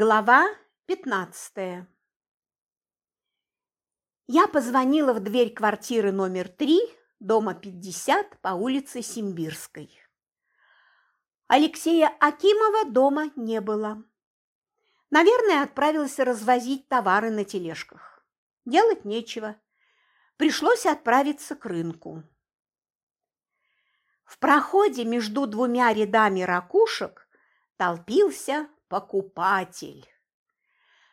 Глава 15 Я позвонила в дверь квартиры номер 3, дома 50 по улице Симбирской. Алексея Акимова дома не было. Наверное, отправился развозить товары на тележках. Делать нечего. Пришлось отправиться к рынку. В проходе между двумя рядами ракушек толпился покупатель.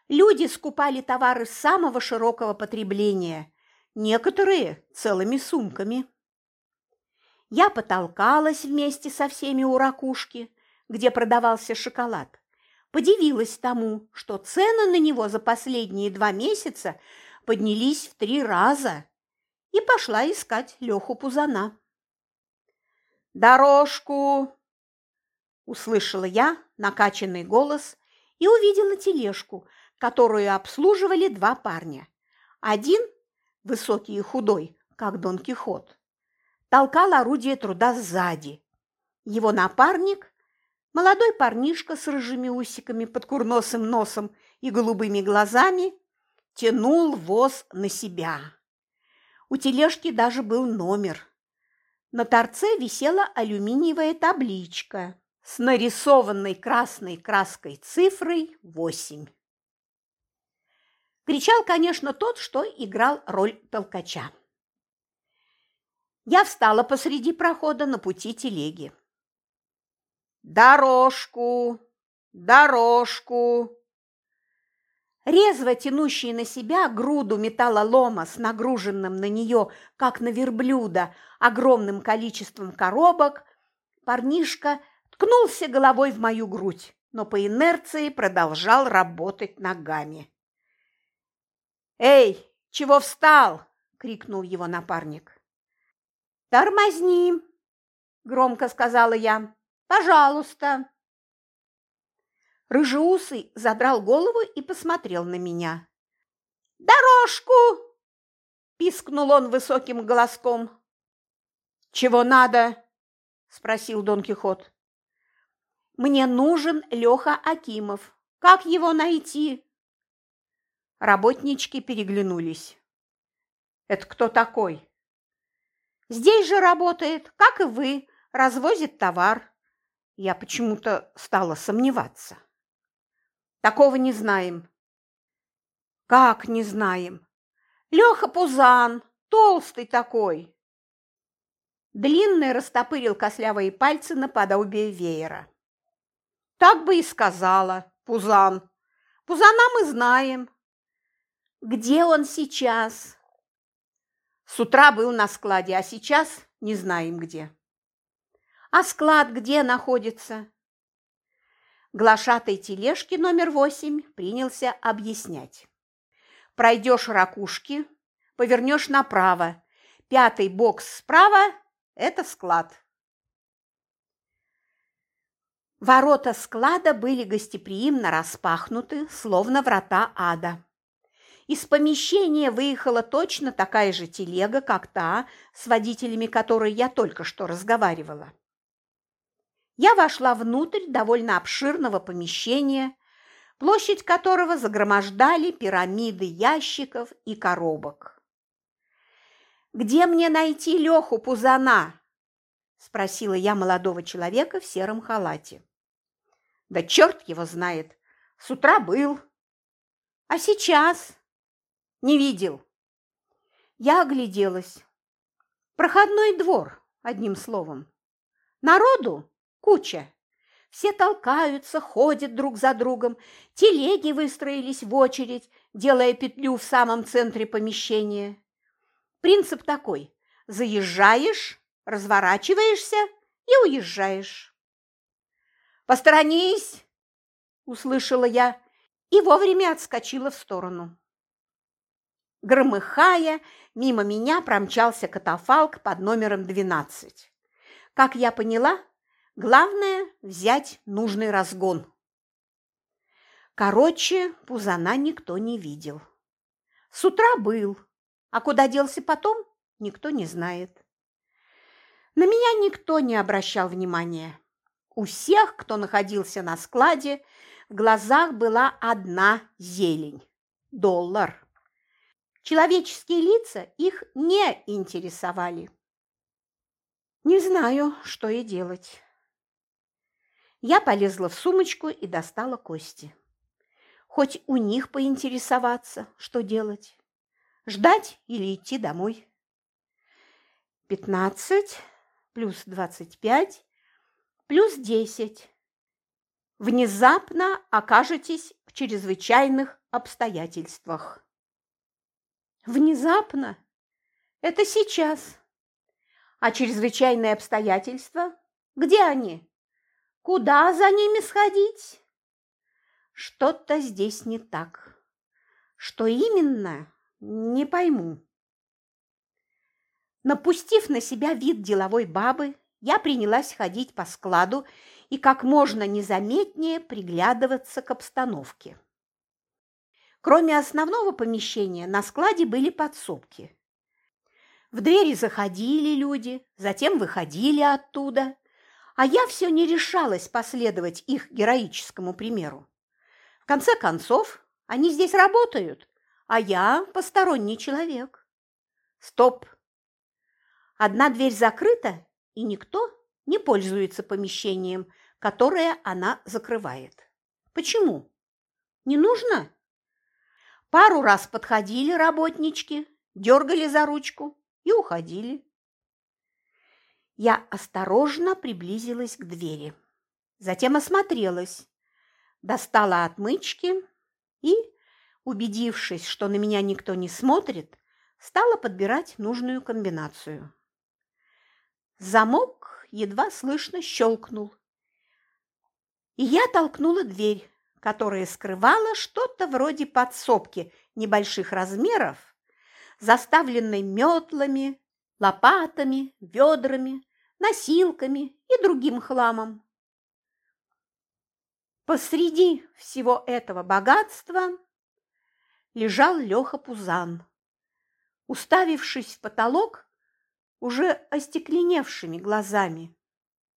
Люди скупали товары самого широкого потребления, некоторые целыми сумками. Я потолкалась вместе со всеми у ракушки, где продавался шоколад. Подивилась тому, что цены на него за последние два месяца поднялись в три раза, и пошла искать Леху Пузана. «Дорожку!» Услышала я накачанный голос и увидела тележку, которую обслуживали два парня. Один, высокий и худой, как Дон Кихот, толкал орудие труда сзади. Его напарник, молодой парнишка с рыжими усиками под курносым носом и голубыми глазами, тянул воз на себя. У тележки даже был номер. На торце висела алюминиевая табличка с нарисованной красной краской цифрой 8. Кричал, конечно, тот, что играл роль толкача. Я встала посреди прохода на пути телеги. «Дорожку! Дорожку!» Резво тянущий на себя груду металлолома с нагруженным на нее, как на верблюда, огромным количеством коробок, парнишка – ткнулся головой в мою грудь, но по инерции продолжал работать ногами. «Эй, чего встал?» – крикнул его напарник. «Тормозни!» – громко сказала я. «Пожалуйста!» Рыжеусый задрал голову и посмотрел на меня. «Дорожку!» – пискнул он высоким голоском. «Чего надо?» – спросил Дон Кихот. Мне нужен Леха Акимов. Как его найти?» Работнички переглянулись. «Это кто такой?» «Здесь же работает, как и вы, развозит товар». Я почему-то стала сомневаться. «Такого не знаем». «Как не знаем?» «Леха Пузан, толстый такой». Длинный растопырил кослявые пальцы наподобие веера. Так бы и сказала, Пузан. Пузана мы знаем. Где он сейчас? С утра был на складе, а сейчас не знаем где. А склад где находится? Глашатой тележки номер восемь принялся объяснять. Пройдешь ракушки, повернешь направо. Пятый бокс справа – это склад. Ворота склада были гостеприимно распахнуты, словно врата ада. Из помещения выехала точно такая же телега, как та, с водителями которой я только что разговаривала. Я вошла внутрь довольно обширного помещения, площадь которого загромождали пирамиды ящиков и коробок. «Где мне найти Леху Пузана?» – спросила я молодого человека в сером халате. Да черт его знает. С утра был. А сейчас? Не видел. Я огляделась. Проходной двор, одним словом. Народу куча. Все толкаются, ходят друг за другом, телеги выстроились в очередь, делая петлю в самом центре помещения. Принцип такой – заезжаешь, разворачиваешься и уезжаешь. «Посторонись!» – услышала я и вовремя отскочила в сторону. Громыхая, мимо меня промчался катафалк под номером 12. Как я поняла, главное – взять нужный разгон. Короче, Пузана никто не видел. С утра был, а куда делся потом, никто не знает. На меня никто не обращал внимания. У всех, кто находился на складе, В глазах была одна зелень – доллар. Человеческие лица их не интересовали. Не знаю, что и делать. Я полезла в сумочку и достала кости. Хоть у них поинтересоваться, что делать. Ждать или идти домой. Пятнадцать плюс двадцать пять плюс десять. Внезапно окажетесь в чрезвычайных обстоятельствах. Внезапно? Это сейчас. А чрезвычайные обстоятельства? Где они? Куда за ними сходить? Что-то здесь не так. Что именно, не пойму. Напустив на себя вид деловой бабы, я принялась ходить по складу и как можно незаметнее приглядываться к обстановке. Кроме основного помещения, на складе были подсобки. В двери заходили люди, затем выходили оттуда, а я все не решалась последовать их героическому примеру. В конце концов, они здесь работают, а я посторонний человек. Стоп! Одна дверь закрыта, и никто не пользуется помещением, которое она закрывает. Почему? Не нужно? Пару раз подходили работнички, дергали за ручку и уходили. Я осторожно приблизилась к двери. Затем осмотрелась, достала отмычки и, убедившись, что на меня никто не смотрит, стала подбирать нужную комбинацию. Замок едва слышно щелкнул, и я толкнула дверь, которая скрывала что-то вроде подсобки небольших размеров, заставленной метлами, лопатами, ведрами, носилками и другим хламом. Посреди всего этого богатства лежал Леха Пузан, уставившись в потолок уже остекленевшими глазами.